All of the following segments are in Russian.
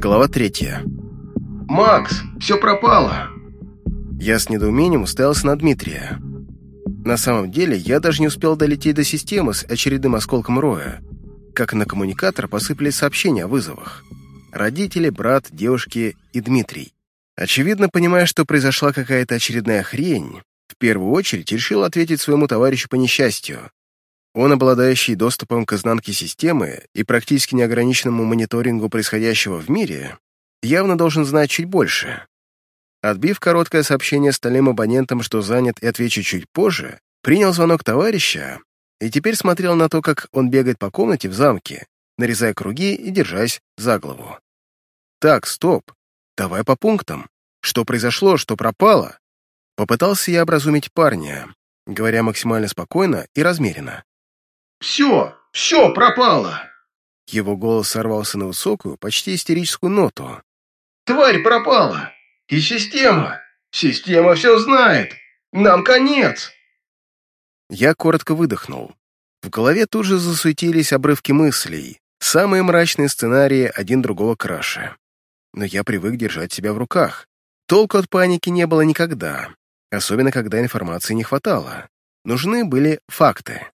Глава третья. «Макс, все пропало!» Я с недоумением уставился на Дмитрия. На самом деле, я даже не успел долететь до системы с очередным осколком роя, как на коммуникатор посыпались сообщения о вызовах. Родители, брат, девушки и Дмитрий. Очевидно, понимая, что произошла какая-то очередная хрень, в первую очередь решил ответить своему товарищу по несчастью. Он, обладающий доступом к изнанке системы и практически неограниченному мониторингу происходящего в мире, явно должен знать чуть больше. Отбив короткое сообщение стальным абонентам, что занят и отвечу чуть позже, принял звонок товарища и теперь смотрел на то, как он бегает по комнате в замке, нарезая круги и держась за голову. «Так, стоп. Давай по пунктам. Что произошло, что пропало?» Попытался я образумить парня, говоря максимально спокойно и размеренно. «Все, все пропало!» Его голос сорвался на высокую, почти истерическую ноту. «Тварь пропала! И система! Система все знает! Нам конец!» Я коротко выдохнул. В голове тут же засуетились обрывки мыслей, самые мрачные сценарии один другого краше. Но я привык держать себя в руках. Толку от паники не было никогда, особенно когда информации не хватало. Нужны были факты.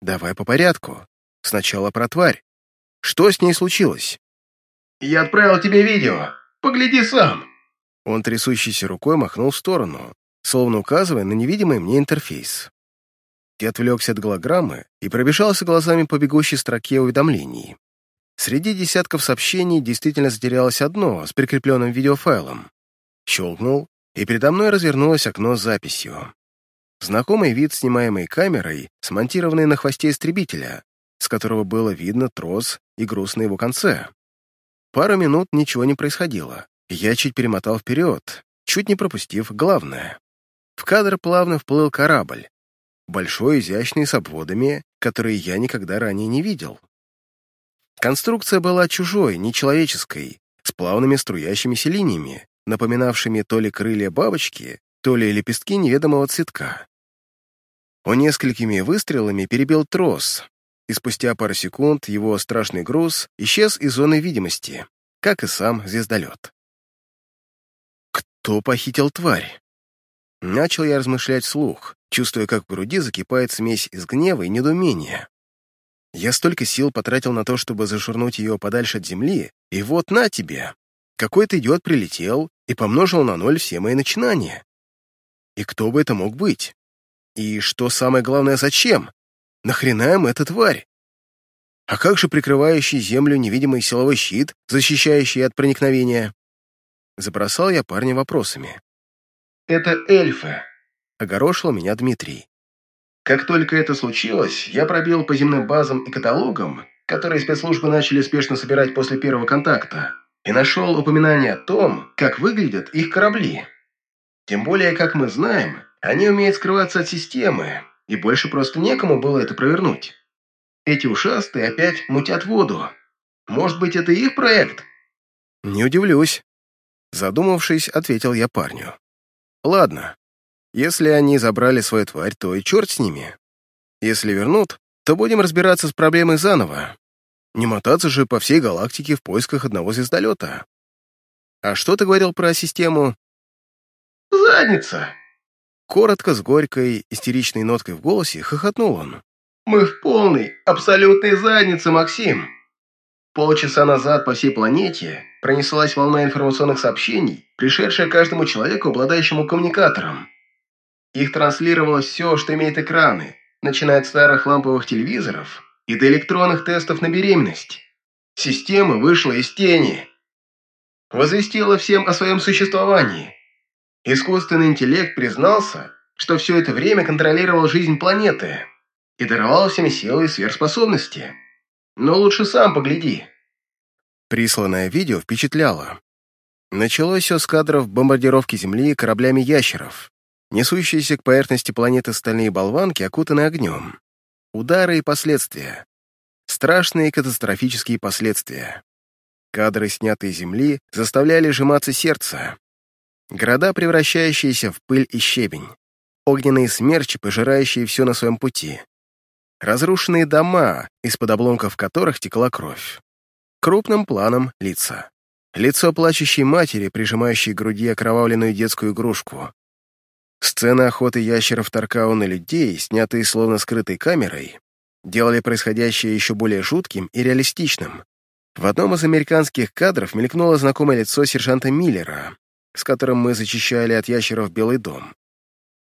Давай по порядку. Сначала про тварь. Что с ней случилось? «Я отправил тебе видео. Погляди сам!» Он трясущейся рукой махнул в сторону, словно указывая на невидимый мне интерфейс. Я отвлекся от голограммы и пробежался глазами по бегущей строке уведомлений. Среди десятков сообщений действительно затерялось одно с прикрепленным видеофайлом. Щелкнул, и передо мной развернулось окно с записью. Знакомый вид, снимаемый камерой, смонтированный на хвосте истребителя, с которого было видно трос и груз на его конце. Пару минут ничего не происходило. Я чуть перемотал вперед, чуть не пропустив главное. В кадр плавно вплыл корабль, большой, изящный, с обводами, которые я никогда ранее не видел. Конструкция была чужой, нечеловеческой, с плавными струящимися линиями, напоминавшими то ли крылья бабочки, то ли лепестки неведомого цветка. Он несколькими выстрелами перебил трос, и спустя пару секунд его страшный груз исчез из зоны видимости, как и сам звездолет. Кто похитил тварь? Начал я размышлять вслух, чувствуя, как в груди закипает смесь из гнева и недоумения. Я столько сил потратил на то, чтобы зашвырнуть ее подальше от земли, и вот на тебе. Какой-то идиот прилетел и помножил на ноль все мои начинания. И кто бы это мог быть? И что самое главное, зачем? Нахрена им эта тварь? А как же прикрывающий землю невидимый силовой щит, защищающий от проникновения? Забросал я парня вопросами. «Это эльфы», — огорошил меня Дмитрий. Как только это случилось, я пробил по земным базам и каталогам, которые спецслужбы начали спешно собирать после первого контакта, и нашел упоминание о том, как выглядят их корабли. Тем более, как мы знаем, они умеют скрываться от системы, и больше просто некому было это провернуть. Эти ушастые опять мутят воду. Может быть, это их проект? Не удивлюсь. Задумавшись, ответил я парню. Ладно, если они забрали свою тварь, то и черт с ними. Если вернут, то будем разбираться с проблемой заново. Не мотаться же по всей галактике в поисках одного звездолета. А что ты говорил про систему? Задница. Коротко, с горькой, истеричной ноткой в голосе хохотнул он. Мы в полной, абсолютной заднице, Максим. Полчаса назад по всей планете пронеслась волна информационных сообщений, пришедшая каждому человеку, обладающему коммуникатором. Их транслировалось все, что имеет экраны, начиная от старых ламповых телевизоров и до электронных тестов на беременность. Система вышла из тени. Возвестила всем о своем существовании. Искусственный интеллект признался, что все это время контролировал жизнь планеты и даровал всем силы и сверхспособности. Но лучше сам погляди. Присланное видео впечатляло. Началось все с кадров бомбардировки Земли кораблями ящеров. Несущиеся к поверхности планеты стальные болванки окутаны огнем. Удары и последствия. Страшные катастрофические последствия. Кадры, снятые Земли, заставляли сжиматься сердце. Города, превращающиеся в пыль и щебень. Огненные смерчи, пожирающие все на своем пути. Разрушенные дома, из-под обломков которых текла кровь. Крупным планом лица. лицо плачущей матери, прижимающей к груди окровавленную детскую игрушку. Сцены охоты ящеров Таркау на людей, снятые словно скрытой камерой, делали происходящее еще более жутким и реалистичным. В одном из американских кадров мелькнуло знакомое лицо сержанта Миллера, с которым мы зачищали от ящеров Белый дом.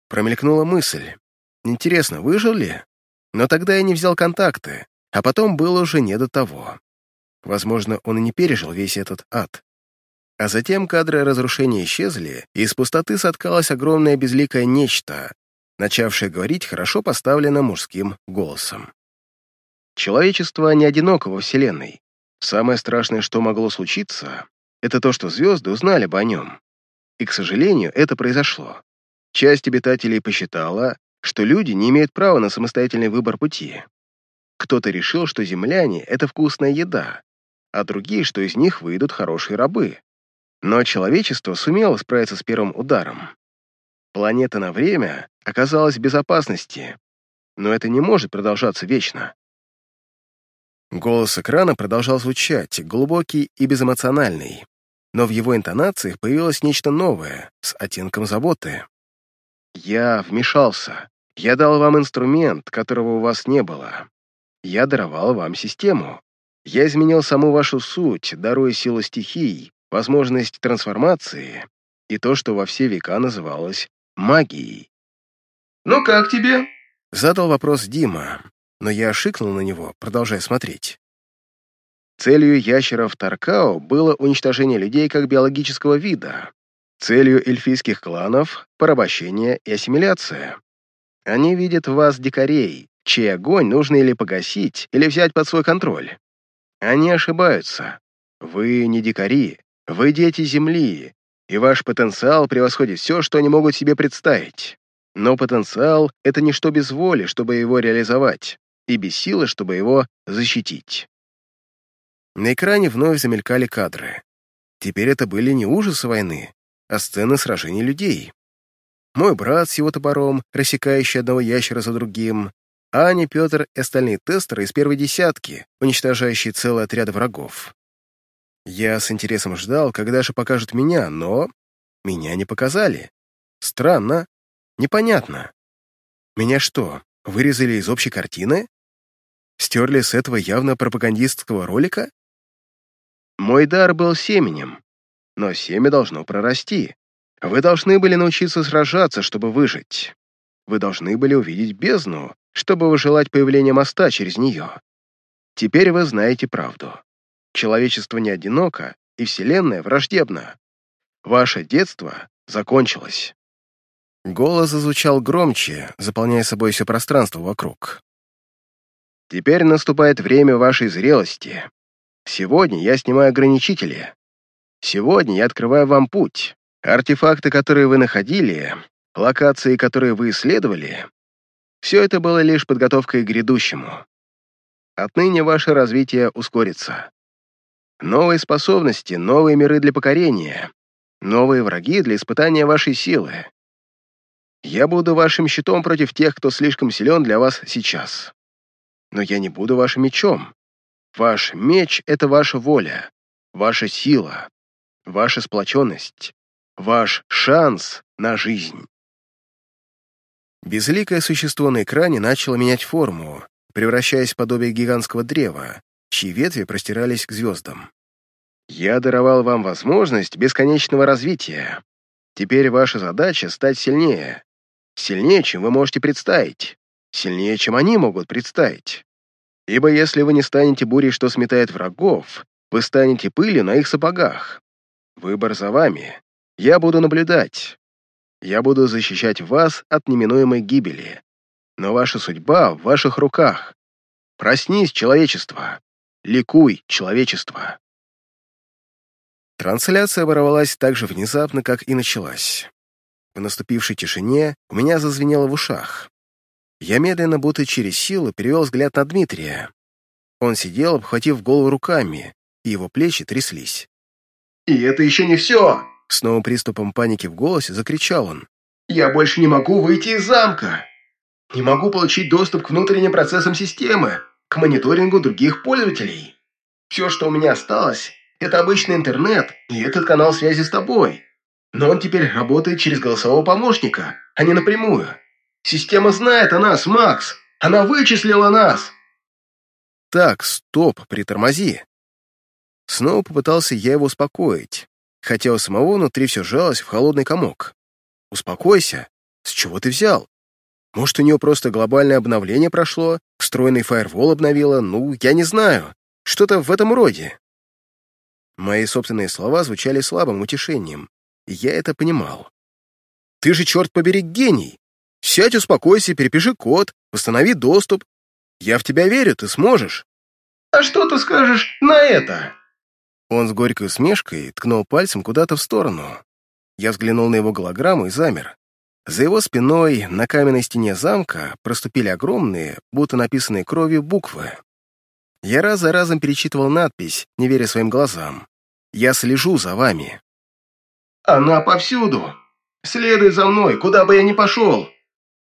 Промелькнула мысль. Интересно, выжил ли? Но тогда я не взял контакты, а потом было уже не до того. Возможно, он и не пережил весь этот ад. А затем кадры разрушения исчезли, и из пустоты соткалось огромное безликое нечто, начавшее говорить хорошо поставленным мужским голосом. Человечество не одиноко во Вселенной. Самое страшное, что могло случиться, это то, что звезды узнали бы о нем. И, к сожалению, это произошло. Часть обитателей посчитала, что люди не имеют права на самостоятельный выбор пути. Кто-то решил, что земляне — это вкусная еда, а другие, что из них выйдут хорошие рабы. Но человечество сумело справиться с первым ударом. Планета на время оказалась в безопасности, но это не может продолжаться вечно. Голос экрана продолжал звучать, глубокий и безэмоциональный, но в его интонациях появилось нечто новое, с оттенком заботы. «Я вмешался. Я дал вам инструмент, которого у вас не было. Я даровал вам систему. Я изменил саму вашу суть, даруя силу стихий, возможность трансформации и то, что во все века называлось магией. «Ну как тебе?» — задал вопрос Дима, но я шикнул на него, продолжая смотреть. Целью ящеров Таркао было уничтожение людей как биологического вида, целью эльфийских кланов — порабощение и ассимиляция. Они видят в вас дикарей, чей огонь нужно или погасить, или взять под свой контроль. Они ошибаются. Вы не дикари, вы дети Земли, и ваш потенциал превосходит все, что они могут себе представить. Но потенциал — это ничто без воли, чтобы его реализовать, и без силы, чтобы его защитить. На экране вновь замелькали кадры. Теперь это были не ужасы войны, а сцены сражений людей. Мой брат с его топором, рассекающий одного ящера за другим, Аня, Петр и остальные тестеры из первой десятки, уничтожающие целый отряд врагов. Я с интересом ждал, когда же покажут меня, но меня не показали. Странно, непонятно. Меня что, вырезали из общей картины? Стерли с этого явно пропагандистского ролика? Мой дар был семенем, но семя должно прорасти. Вы должны были научиться сражаться, чтобы выжить. Вы должны были увидеть бездну, чтобы выжелать появление моста через нее. Теперь вы знаете правду. Человечество не одиноко, и Вселенная враждебна. Ваше детство закончилось. Голос зазвучал громче, заполняя собой все пространство вокруг. Теперь наступает время вашей зрелости. Сегодня я снимаю ограничители. Сегодня я открываю вам путь. Артефакты, которые вы находили, локации, которые вы исследовали, все это было лишь подготовкой к грядущему. Отныне ваше развитие ускорится. Новые способности, новые миры для покорения, новые враги для испытания вашей силы. Я буду вашим щитом против тех, кто слишком силен для вас сейчас. Но я не буду вашим мечом. Ваш меч — это ваша воля, ваша сила, ваша сплоченность, ваш шанс на жизнь. Безликое существо на экране начало менять форму, превращаясь в подобие гигантского древа, чьи ветви простирались к звездам. «Я даровал вам возможность бесконечного развития. Теперь ваша задача — стать сильнее. Сильнее, чем вы можете представить. Сильнее, чем они могут представить. Ибо если вы не станете бурей, что сметает врагов, вы станете пылью на их сапогах. Выбор за вами. Я буду наблюдать. Я буду защищать вас от неминуемой гибели. Но ваша судьба в ваших руках. Проснись, человечество. Ликуй, человечество. Трансляция оборвалась так же внезапно, как и началась. В наступившей тишине у меня зазвенело в ушах. Я медленно, будто через силу, перевел взгляд на Дмитрия. Он сидел, обхватив голову руками, и его плечи тряслись. «И это еще не все!» С новым приступом паники в голосе закричал он. «Я больше не могу выйти из замка! Не могу получить доступ к внутренним процессам системы, к мониторингу других пользователей. Все, что у меня осталось, Это обычный интернет и этот канал связи с тобой. Но он теперь работает через голосового помощника, а не напрямую. Система знает о нас, Макс. Она вычислила нас. Так, стоп, притормози. Снова попытался я его успокоить, хотя у самого внутри все сжалось в холодный комок. Успокойся. С чего ты взял? Может, у нее просто глобальное обновление прошло, встроенный фаервол обновила, ну, я не знаю. Что-то в этом роде. Мои собственные слова звучали слабым утешением, и я это понимал. Ты же, черт побери, гений! Сядь, успокойся, перепиши код, восстанови доступ. Я в тебя верю, ты сможешь. А что ты скажешь на это? Он с горькой усмешкой ткнул пальцем куда-то в сторону. Я взглянул на его голограмму и замер. За его спиной на каменной стене замка проступили огромные, будто написанные кровью, буквы. Я раз за разом перечитывал надпись, не веря своим глазам. «Я слежу за вами». «Она повсюду. Следуй за мной, куда бы я ни пошел.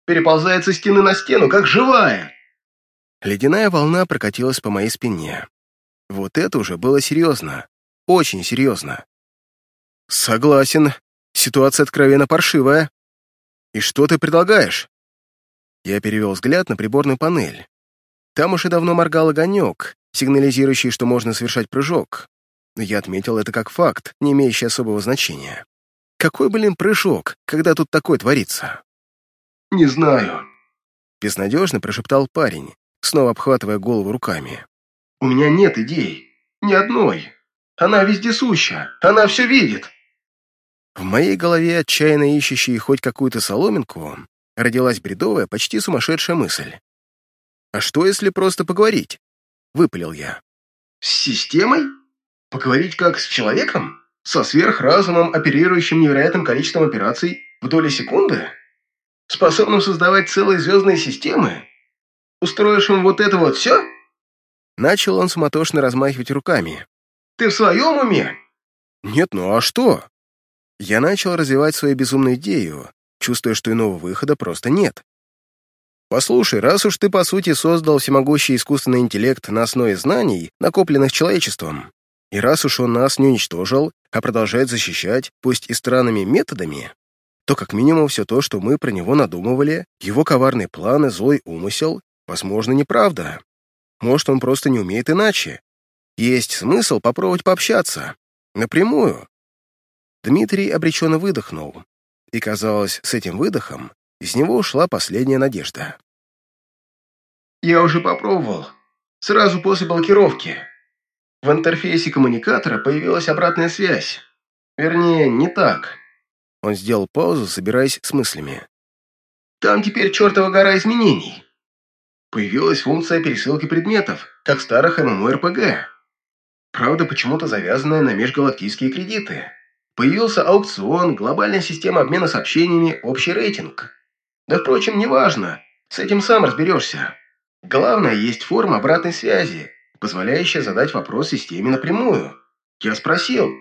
Переползает со стены на стену, как живая». Ледяная волна прокатилась по моей спине. Вот это уже было серьезно. Очень серьезно. Согласен, ситуация откровенно паршивая. И что ты предлагаешь? Я перевел взгляд на приборную панель. Там уже давно моргал огонек, сигнализирующий, что можно совершать прыжок. Но я отметил это как факт, не имеющий особого значения. Какой, блин, прыжок, когда тут такое творится? «Не знаю», — безнадежно прошептал парень, снова обхватывая голову руками. «У меня нет идей. Ни одной. Она вездесуща. Она все видит». В моей голове, отчаянно ищущей хоть какую-то соломинку, родилась бредовая, почти сумасшедшая мысль. «А что, если просто поговорить?» — выпалил я. «С системой? Поговорить как с человеком? Со сверхразумом, оперирующим невероятным количеством операций в доли секунды? Способным создавать целые звездные системы? Устроишь им вот это вот все?» Начал он суматошно размахивать руками. «Ты в своем уме?» «Нет, ну а что?» Я начал развивать свою безумную идею, чувствуя, что иного выхода просто нет. Послушай, раз уж ты, по сути, создал всемогущий искусственный интеллект на основе знаний, накопленных человечеством, и раз уж он нас не уничтожил, а продолжает защищать, пусть и странными методами, то как минимум все то, что мы про него надумывали, его коварные планы, злой умысел, возможно, неправда. Может, он просто не умеет иначе. Есть смысл попробовать пообщаться. Напрямую. Дмитрий обреченно выдохнул. И, казалось, с этим выдохом из него ушла последняя надежда. «Я уже попробовал. Сразу после блокировки. В интерфейсе коммуникатора появилась обратная связь. Вернее, не так». Он сделал паузу, собираясь с мыслями. «Там теперь чертова гора изменений. Появилась функция пересылки предметов, как в старых ММО-РПГ. Правда, почему-то завязанная на межгалактические кредиты. Появился аукцион, глобальная система обмена сообщениями, общий рейтинг. Да, впрочем, неважно. С этим сам разберешься. Главное, есть форма обратной связи, позволяющая задать вопрос системе напрямую. Я спросил.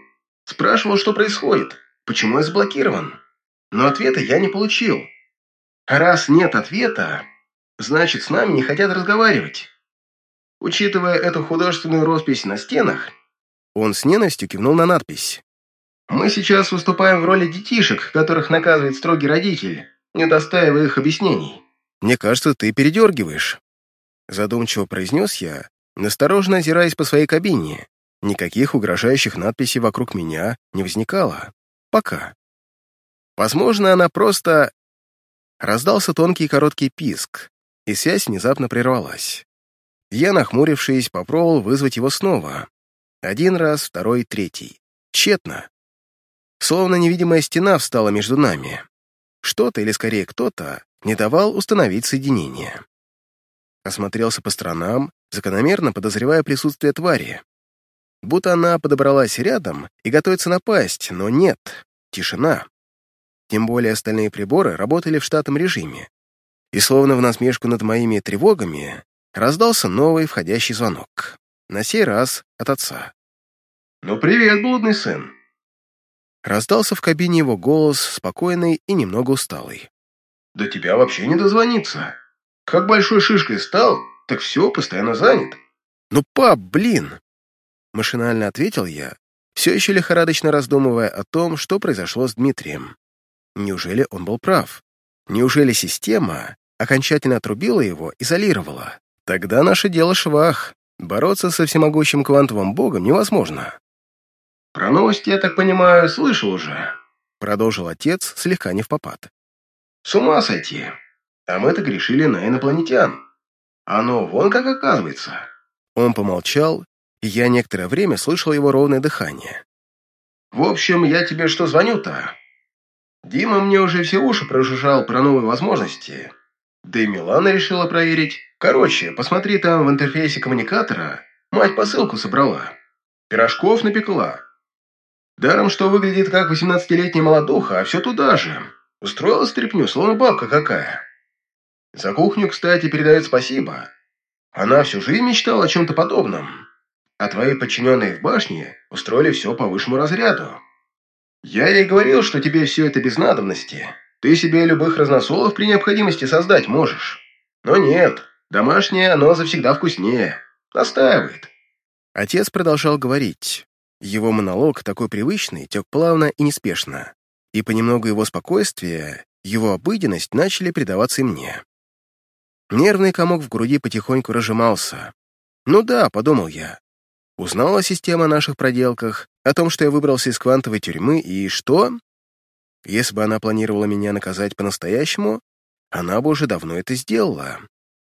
Спрашивал, что происходит, почему я заблокирован. Но ответа я не получил. А раз нет ответа, значит, с нами не хотят разговаривать. Учитывая эту художественную роспись на стенах, он с ненавистью кивнул на надпись. Мы сейчас выступаем в роли детишек, которых наказывает строгий родитель, не достаивая их объяснений. Мне кажется, ты передергиваешь. Задумчиво произнес я, настороженно озираясь по своей кабине. Никаких угрожающих надписей вокруг меня не возникало. Пока. Возможно, она просто... Раздался тонкий короткий писк, и связь внезапно прервалась. Я, нахмурившись, попробовал вызвать его снова. Один раз, второй, третий. Тщетно. Словно невидимая стена встала между нами. Что-то, или скорее кто-то, не давал установить соединение. Осмотрелся по сторонам, закономерно подозревая присутствие твари. Будто она подобралась рядом и готовится напасть, но нет, тишина. Тем более остальные приборы работали в штатном режиме. И словно в насмешку над моими тревогами раздался новый входящий звонок. На сей раз от отца. «Ну, привет, блудный сын!» Раздался в кабине его голос, спокойный и немного усталый. «До тебя вообще не дозвониться. Как большой шишкой стал, так все, постоянно занят». «Ну, пап, блин!» Машинально ответил я, все еще лихорадочно раздумывая о том, что произошло с Дмитрием. Неужели он был прав? Неужели система окончательно отрубила его, изолировала? Тогда наше дело швах. Бороться со всемогущим квантовым богом невозможно. «Про новости, я так понимаю, слышал уже», — продолжил отец, слегка не в попад. «С ума сойти. А мы-то грешили на инопланетян. Оно вон как оказывается». Он помолчал, и я некоторое время слышал его ровное дыхание. «В общем, я тебе что звоню-то? Дима мне уже все уши прожужжал про новые возможности. Да и Милана решила проверить. Короче, посмотри там в интерфейсе коммуникатора. Мать посылку собрала. Пирожков напекла. Даром, что выглядит как 18-летняя молодуха, а все туда же. Устроила стряпню, словно бабка какая. За кухню, кстати, передает спасибо. Она всю жизнь мечтала о чем-то подобном. А твои подчиненные в башне устроили все по высшему разряду. Я ей говорил, что тебе все это без надобности. Ты себе любых разносолов при необходимости создать можешь. Но нет, домашнее оно завсегда вкуснее. Настаивает. Отец продолжал говорить. Его монолог, такой привычный, тек плавно и неспешно. И понемногу его спокойствие, его обыденность начали придаваться и мне. Нервный комок в груди потихоньку разжимался. «Ну да», — подумал я. Узнала система о наших проделках, о том, что я выбрался из квантовой тюрьмы, и что? Если бы она планировала меня наказать по-настоящему, она бы уже давно это сделала.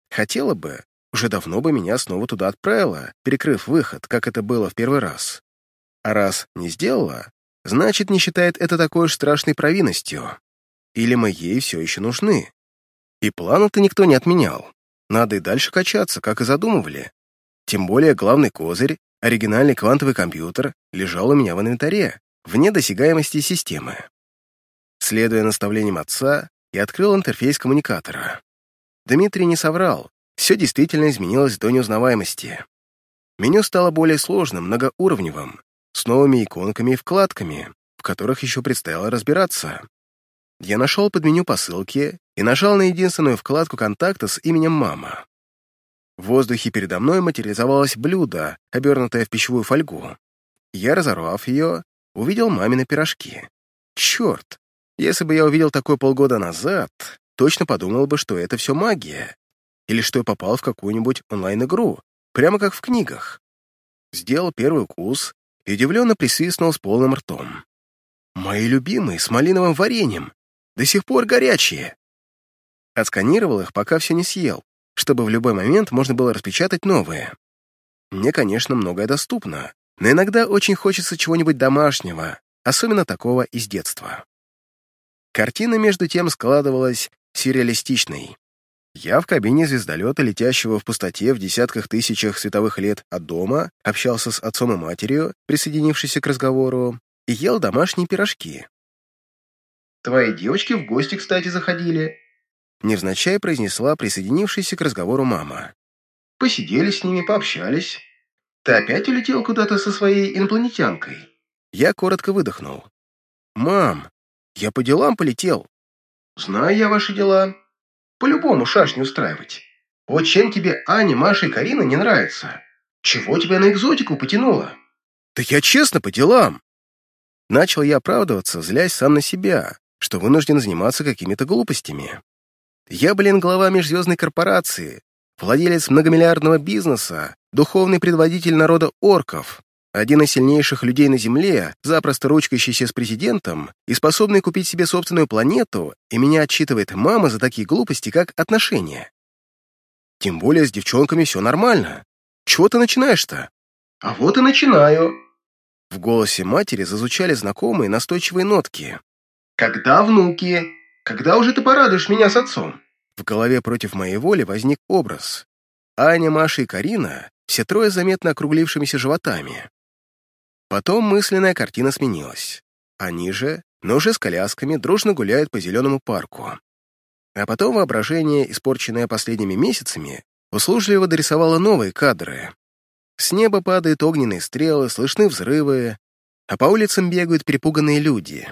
Хотела бы, уже давно бы меня снова туда отправила, перекрыв выход, как это было в первый раз. А раз не сделала, значит, не считает это такой уж страшной провинностью. Или мы ей все еще нужны. И плана-то никто не отменял. Надо и дальше качаться, как и задумывали. Тем более главный козырь, оригинальный квантовый компьютер, лежал у меня в инвентаре, вне досягаемости системы. Следуя наставлениям отца, я открыл интерфейс коммуникатора. Дмитрий не соврал, все действительно изменилось до неузнаваемости. Меню стало более сложным, многоуровневым, с новыми иконками и вкладками, в которых еще предстояло разбираться. Я нашел под меню посылки и нажал на единственную вкладку контакта с именем «Мама». В воздухе передо мной материализовалось блюдо, обернутое в пищевую фольгу. Я, разорвав ее, увидел мамины пирожки. Черт! Если бы я увидел такое полгода назад, точно подумал бы, что это все магия. Или что я попал в какую-нибудь онлайн-игру, прямо как в книгах. Сделал первый укус и удивленно присвистнул с полным ртом. Мои любимые, с малиновым вареньем, до сих пор горячие. Отсканировал их, пока все не съел, чтобы в любой момент можно было распечатать новые. Мне, конечно, многое доступно, но иногда очень хочется чего-нибудь домашнего, особенно такого из детства. Картина, между тем, складывалась сюрреалистичной. Я в кабине звездолета, летящего в пустоте в десятках тысячах световых лет от дома, общался с отцом и матерью, присоединившись к разговору, и ел домашние пирожки. «Твои девочки в гости, кстати, заходили», — невзначай произнесла присоединившаяся к разговору мама. «Посидели с ними, пообщались. Ты опять улетел куда-то со своей инопланетянкой?» Я коротко выдохнул. «Мам, я по делам полетел». «Знаю я ваши дела. По-любому шашни устраивать. Вот чем тебе Аня, Маша и Карина не нравятся? Чего тебя на экзотику потянуло?» «Да я честно по делам». Начал я оправдываться, злясь сам на себя, что вынужден заниматься какими-то глупостями. Я, блин, глава межзвездной корпорации, владелец многомиллиардного бизнеса, духовный предводитель народа орков, один из сильнейших людей на Земле, запросто ручкающийся с президентом и способный купить себе собственную планету, и меня отчитывает мама за такие глупости, как отношения. Тем более с девчонками все нормально. Чего ты начинаешь-то? А вот и начинаю. В голосе матери зазвучали знакомые настойчивые нотки. Когда внуки? Когда уже ты порадуешь меня с отцом? В голове против моей воли возник образ. Аня, Маша и Карина, все трое заметно округлившимися животами. Потом мысленная картина сменилась. Они же, но уже с колясками, дружно гуляют по зеленому парку. А потом воображение, испорченное последними месяцами, услужливо дорисовало новые кадры. С неба падают огненные стрелы, слышны взрывы, а по улицам бегают перепуганные люди.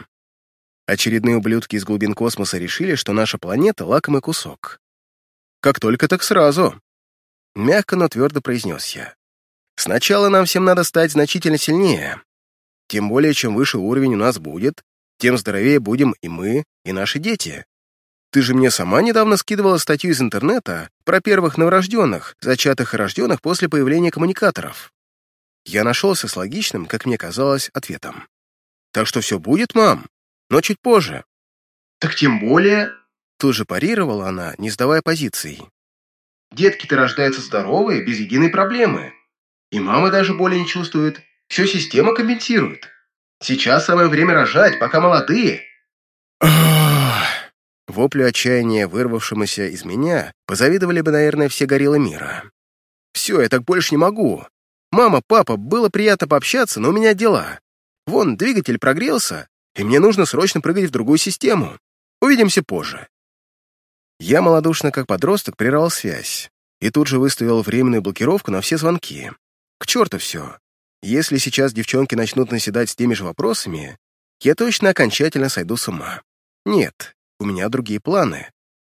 Очередные ублюдки из глубин космоса решили, что наша планета — лакомый кусок. Как только, так сразу. Мягко, но твердо произнес я. Сначала нам всем надо стать значительно сильнее. Тем более, чем выше уровень у нас будет, тем здоровее будем и мы, и наши дети. Ты же мне сама недавно скидывала статью из интернета про первых новорожденных, зачатых и рожденных после появления коммуникаторов. Я нашелся с логичным, как мне казалось, ответом. Так что все будет, мам, но чуть позже. Так тем более... Тут же парировала она, не сдавая позиций. Детки-то рождаются здоровые, без единой проблемы. И мама даже боли не чувствует. Все система компенсирует. Сейчас самое время рожать, пока молодые. Воплю отчаяния, вырвавшемуся из меня, позавидовали бы, наверное, все гориллы мира. Все, я так больше не могу. Мама, папа, было приятно пообщаться, но у меня дела. Вон, двигатель прогрелся, и мне нужно срочно прыгать в другую систему. Увидимся позже. Я малодушно, как подросток, прервал связь и тут же выставил временную блокировку на все звонки. К черту все. Если сейчас девчонки начнут наседать с теми же вопросами, я точно окончательно сойду с ума. Нет, у меня другие планы.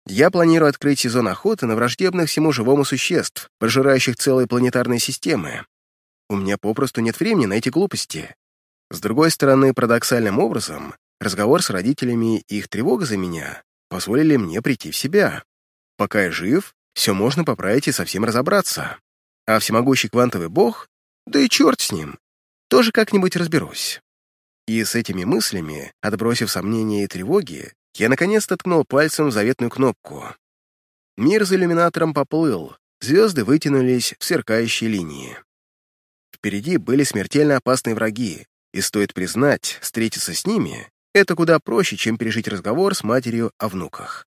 Я планирую открыть сезон охоты на враждебных всему живому существ, пожирающих целые планетарные системы. У меня попросту нет времени на эти глупости. С другой стороны, парадоксальным образом, разговор с родителями и их тревога за меня позволили мне прийти в себя. Пока я жив, все можно поправить и совсем разобраться. А всемогущий квантовый бог, да и черт с ним, тоже как-нибудь разберусь. И с этими мыслями, отбросив сомнения и тревоги, я наконец-то ткнул пальцем в заветную кнопку. Мир за иллюминатором поплыл, звезды вытянулись в сверкающие линии. Впереди были смертельно опасные враги, и, стоит признать, встретиться с ними — это куда проще, чем пережить разговор с матерью о внуках.